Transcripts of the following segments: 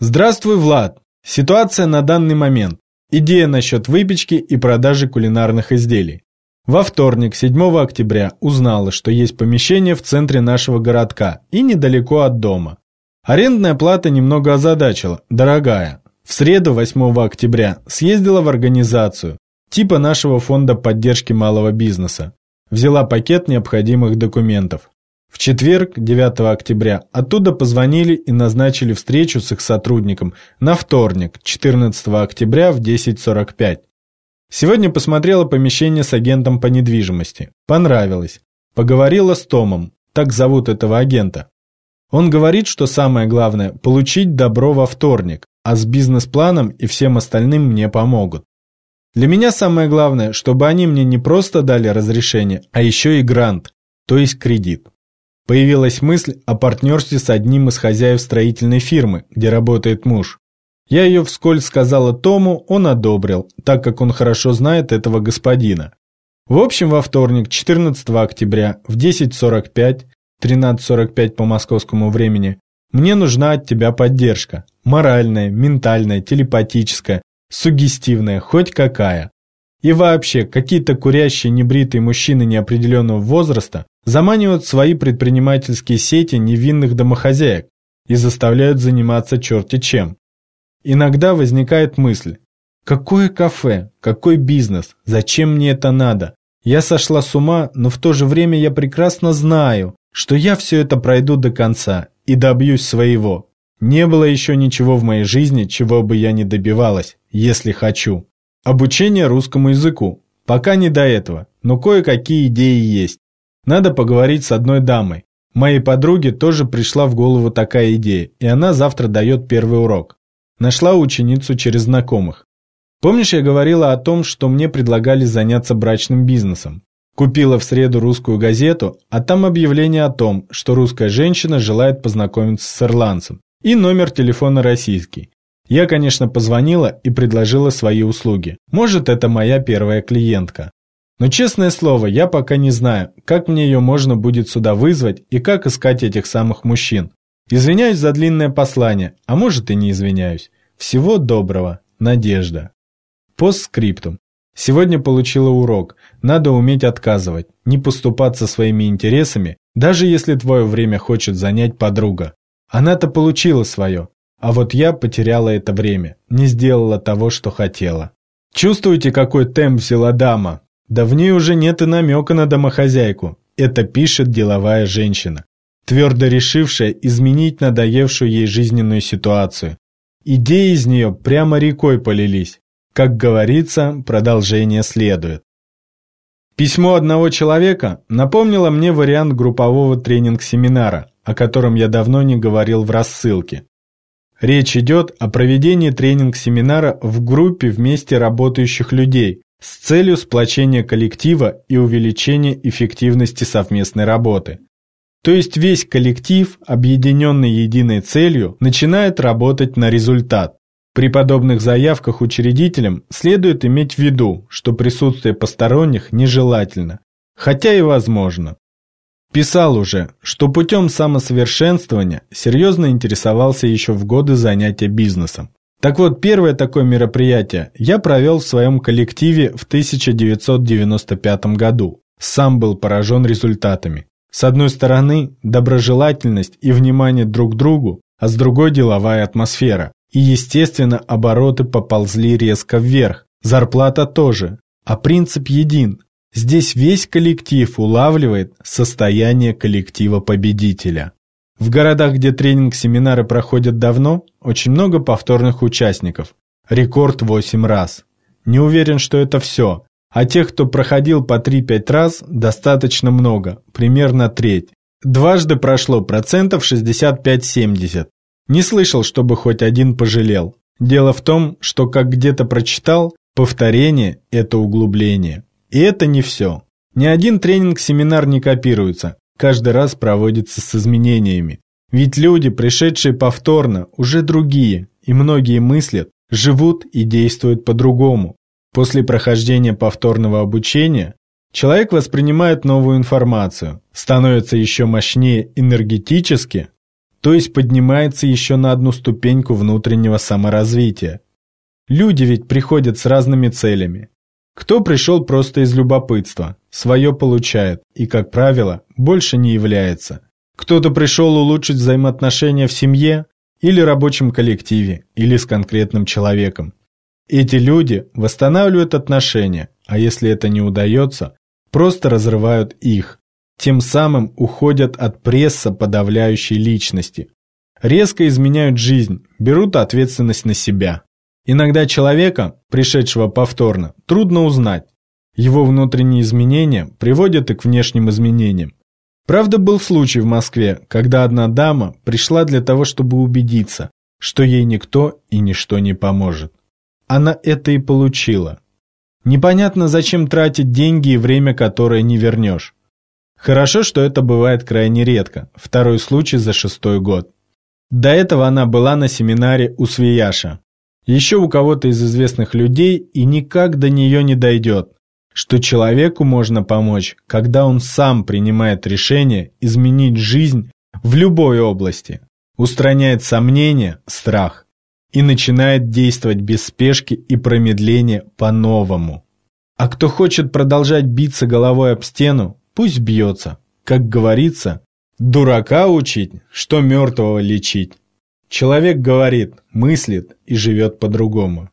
Здравствуй, Влад. Ситуация на данный момент. Идея насчет выпечки и продажи кулинарных изделий. Во вторник, 7 октября, узнала, что есть помещение в центре нашего городка и недалеко от дома. Арендная плата немного озадачила, дорогая. В среду, 8 октября, съездила в организацию, типа нашего фонда поддержки малого бизнеса. Взяла пакет необходимых документов. В четверг, 9 октября, оттуда позвонили и назначили встречу с их сотрудником на вторник, 14 октября в 10.45. Сегодня посмотрела помещение с агентом по недвижимости. Понравилось. Поговорила с Томом, так зовут этого агента. Он говорит, что самое главное – получить добро во вторник, а с бизнес-планом и всем остальным мне помогут. Для меня самое главное, чтобы они мне не просто дали разрешение, а еще и грант, то есть кредит. Появилась мысль о партнерстве с одним из хозяев строительной фирмы, где работает муж. Я ее вскользь сказала Тому, он одобрил, так как он хорошо знает этого господина. В общем, во вторник, 14 октября, в 10.45, 13.45 по московскому времени, мне нужна от тебя поддержка. Моральная, ментальная, телепатическая, сугестивная, хоть какая. И вообще, какие-то курящие небритые мужчины неопределенного возраста заманивают в свои предпринимательские сети невинных домохозяек и заставляют заниматься черти чем. Иногда возникает мысль, какое кафе, какой бизнес, зачем мне это надо? Я сошла с ума, но в то же время я прекрасно знаю, что я все это пройду до конца и добьюсь своего. Не было еще ничего в моей жизни, чего бы я не добивалась, если хочу. Обучение русскому языку. Пока не до этого, но кое-какие идеи есть. Надо поговорить с одной дамой. Моей подруге тоже пришла в голову такая идея, и она завтра дает первый урок. Нашла ученицу через знакомых. Помнишь, я говорила о том, что мне предлагали заняться брачным бизнесом? Купила в среду русскую газету, а там объявление о том, что русская женщина желает познакомиться с ирландцем. И номер телефона российский. Я, конечно, позвонила и предложила свои услуги. Может, это моя первая клиентка. Но, честное слово, я пока не знаю, как мне ее можно будет сюда вызвать и как искать этих самых мужчин. Извиняюсь за длинное послание, а может и не извиняюсь. Всего доброго. Надежда. Постскриптум. Сегодня получила урок. Надо уметь отказывать, не поступаться своими интересами, даже если твое время хочет занять подруга. Она-то получила свое, а вот я потеряла это время, не сделала того, что хотела. Чувствуете, какой темп взяла дама? Да в ней уже нет и намека на домохозяйку. Это пишет деловая женщина твердо решившая изменить надоевшую ей жизненную ситуацию. Идеи из нее прямо рекой полились. Как говорится, продолжение следует. Письмо одного человека напомнило мне вариант группового тренинг-семинара, о котором я давно не говорил в рассылке. Речь идет о проведении тренинг-семинара в группе вместе работающих людей с целью сплочения коллектива и увеличения эффективности совместной работы. То есть весь коллектив, объединенный единой целью, начинает работать на результат. При подобных заявках учредителям следует иметь в виду, что присутствие посторонних нежелательно, хотя и возможно. Писал уже, что путем самосовершенствования серьезно интересовался еще в годы занятия бизнесом. Так вот, первое такое мероприятие я провел в своем коллективе в 1995 году. Сам был поражен результатами. С одной стороны, доброжелательность и внимание друг к другу, а с другой деловая атмосфера. И, естественно, обороты поползли резко вверх. Зарплата тоже. А принцип един. Здесь весь коллектив улавливает состояние коллектива победителя. В городах, где тренинг-семинары проходят давно, очень много повторных участников. Рекорд 8 раз. Не уверен, что это все, а тех, кто проходил по 3-5 раз, достаточно много, примерно треть. Дважды прошло процентов 65-70. Не слышал, чтобы хоть один пожалел. Дело в том, что как где-то прочитал, повторение – это углубление. И это не все. Ни один тренинг-семинар не копируется, каждый раз проводится с изменениями. Ведь люди, пришедшие повторно, уже другие, и многие мыслят, живут и действуют по-другому. После прохождения повторного обучения человек воспринимает новую информацию, становится еще мощнее энергетически, то есть поднимается еще на одну ступеньку внутреннего саморазвития. Люди ведь приходят с разными целями. Кто пришел просто из любопытства, свое получает и, как правило, больше не является. Кто-то пришел улучшить взаимоотношения в семье или рабочем коллективе, или с конкретным человеком. Эти люди восстанавливают отношения, а если это не удается, просто разрывают их, тем самым уходят от пресса подавляющей личности. Резко изменяют жизнь, берут ответственность на себя. Иногда человека, пришедшего повторно, трудно узнать. Его внутренние изменения приводят и к внешним изменениям. Правда, был случай в Москве, когда одна дама пришла для того, чтобы убедиться, что ей никто и ничто не поможет. Она это и получила. Непонятно, зачем тратить деньги и время, которое не вернешь. Хорошо, что это бывает крайне редко, второй случай за шестой год. До этого она была на семинаре у Свияша. Еще у кого-то из известных людей и никак до нее не дойдет, что человеку можно помочь, когда он сам принимает решение изменить жизнь в любой области, устраняет сомнения, страх и начинает действовать без спешки и промедления по-новому. А кто хочет продолжать биться головой об стену, Пусть бьется. Как говорится, дурака учить, что мертвого лечить. Человек говорит, мыслит и живет по-другому.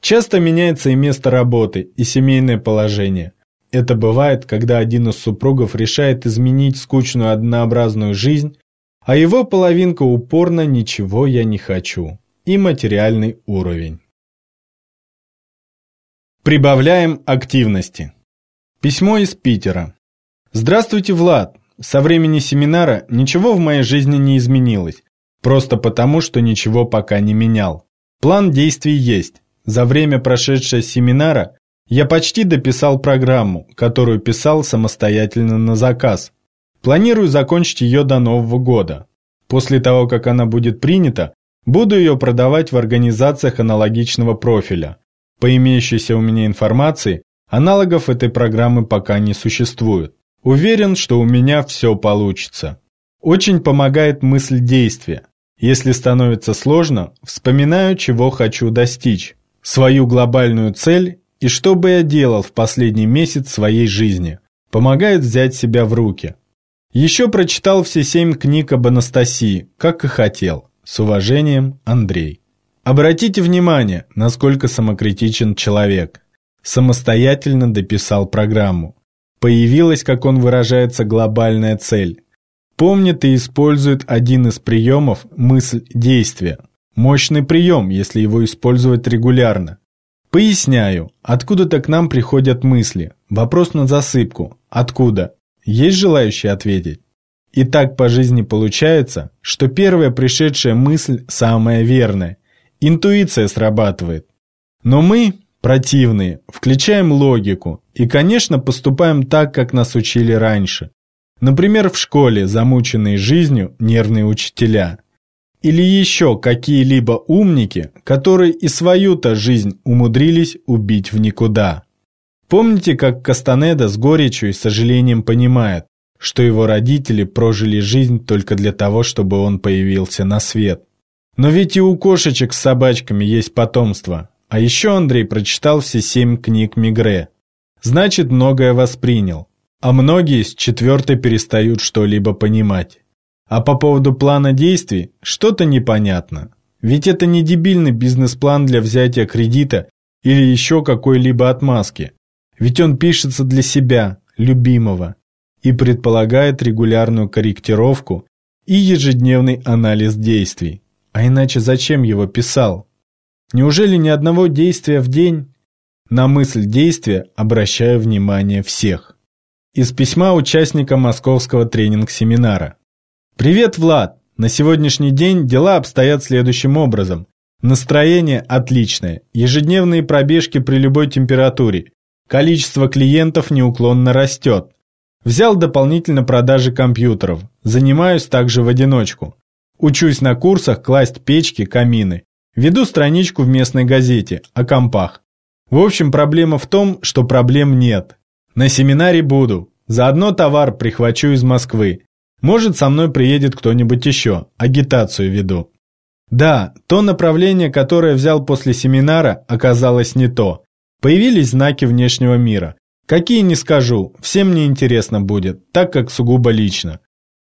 Часто меняется и место работы, и семейное положение. Это бывает, когда один из супругов решает изменить скучную однообразную жизнь, а его половинка упорно «ничего я не хочу» и материальный уровень. Прибавляем активности. Письмо из Питера. Здравствуйте, Влад. Со времени семинара ничего в моей жизни не изменилось. Просто потому, что ничего пока не менял. План действий есть. За время прошедшего семинара я почти дописал программу, которую писал самостоятельно на заказ. Планирую закончить ее до Нового года. После того, как она будет принята, буду ее продавать в организациях аналогичного профиля. По имеющейся у меня информации, аналогов этой программы пока не существует. Уверен, что у меня все получится. Очень помогает мысль действия. Если становится сложно, вспоминаю, чего хочу достичь, свою глобальную цель и что бы я делал в последний месяц своей жизни. Помогает взять себя в руки. Еще прочитал все семь книг об Анастасии, как и хотел. С уважением, Андрей. Обратите внимание, насколько самокритичен человек. Самостоятельно дописал программу. Появилась, как он выражается, глобальная цель. Помнит и использует один из приемов мысль-действие. Мощный прием, если его использовать регулярно. Поясняю, откуда-то к нам приходят мысли. Вопрос на засыпку. Откуда? Есть желающие ответить? И так по жизни получается, что первая пришедшая мысль самая верная. Интуиция срабатывает. Но мы, противные, включаем логику и, конечно, поступаем так, как нас учили раньше. Например, в школе замученные жизнью нервные учителя. Или еще какие-либо умники, которые и свою-то жизнь умудрились убить в никуда. Помните, как Кастанеда с горечью и сожалением понимает, что его родители прожили жизнь только для того, чтобы он появился на свет. Но ведь и у кошечек с собачками есть потомство, а еще Андрей прочитал все семь книг Мигре. Значит, многое воспринял. А многие с четвертой перестают что-либо понимать. А по поводу плана действий что-то непонятно. Ведь это не дебильный бизнес-план для взятия кредита или еще какой-либо отмазки. Ведь он пишется для себя, любимого, и предполагает регулярную корректировку и ежедневный анализ действий. А иначе зачем его писал? Неужели ни одного действия в день? На мысль действия обращаю внимание всех. Из письма участника московского тренинг-семинара. Привет, Влад! На сегодняшний день дела обстоят следующим образом. Настроение отличное, ежедневные пробежки при любой температуре, количество клиентов неуклонно растет. Взял дополнительно продажи компьютеров, занимаюсь также в одиночку. Учусь на курсах класть печки, камины. Веду страничку в местной газете о компах. В общем, проблема в том, что проблем нет. На семинаре буду. Заодно товар прихвачу из Москвы. Может, со мной приедет кто-нибудь еще, агитацию веду. Да, то направление, которое взял после семинара, оказалось не то. Появились знаки внешнего мира. Какие не скажу, всем мне интересно будет, так как сугубо лично.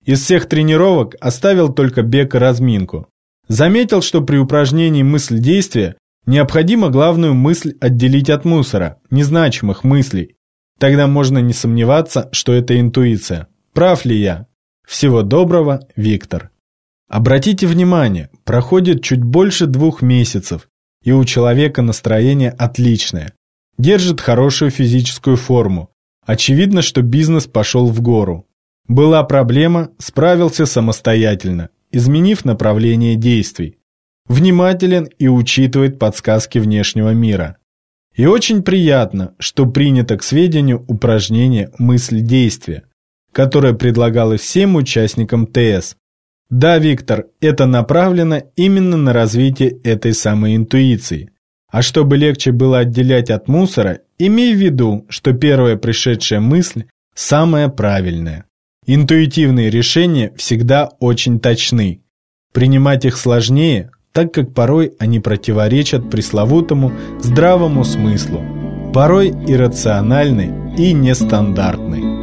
Из всех тренировок оставил только бег и разминку. Заметил, что при упражнении мысль-действие необходимо главную мысль отделить от мусора, незначимых мыслей. Тогда можно не сомневаться, что это интуиция. Прав ли я? Всего доброго, Виктор. Обратите внимание, проходит чуть больше двух месяцев, и у человека настроение отличное. Держит хорошую физическую форму. Очевидно, что бизнес пошел в гору. Была проблема, справился самостоятельно, изменив направление действий. Внимателен и учитывает подсказки внешнего мира. И очень приятно, что принято к сведению упражнение «мысль-действие», которое предлагалось всем участникам ТС. Да, Виктор, это направлено именно на развитие этой самой интуиции. А чтобы легче было отделять от мусора, имей в виду, что первая пришедшая мысль – самая правильная. Интуитивные решения всегда очень точны. Принимать их сложнее, так как порой они противоречат пресловутому здравому смыслу, порой иррациональны и нестандартны.